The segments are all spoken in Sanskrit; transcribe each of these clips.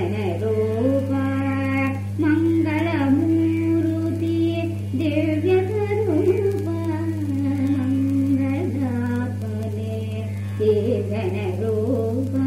चेतनरूपा मङ्गलमूरुति दिव्यस्वरूपा मङ्गलात्मने चेतनरूपा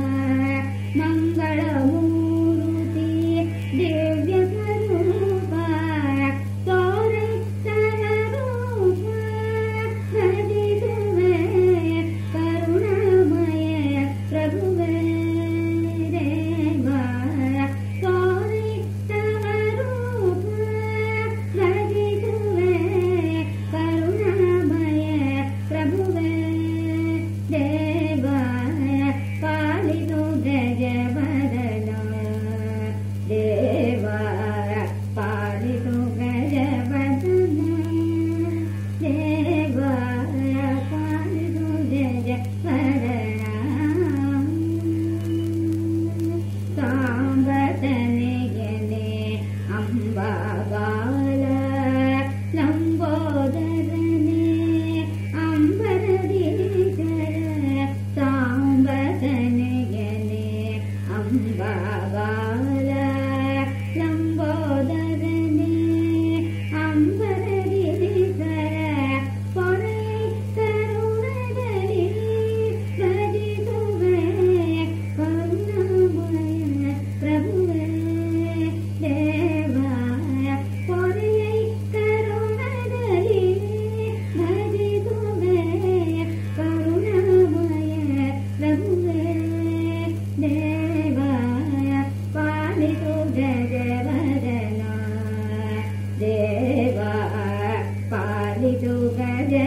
गजवदना देवा पालितु ज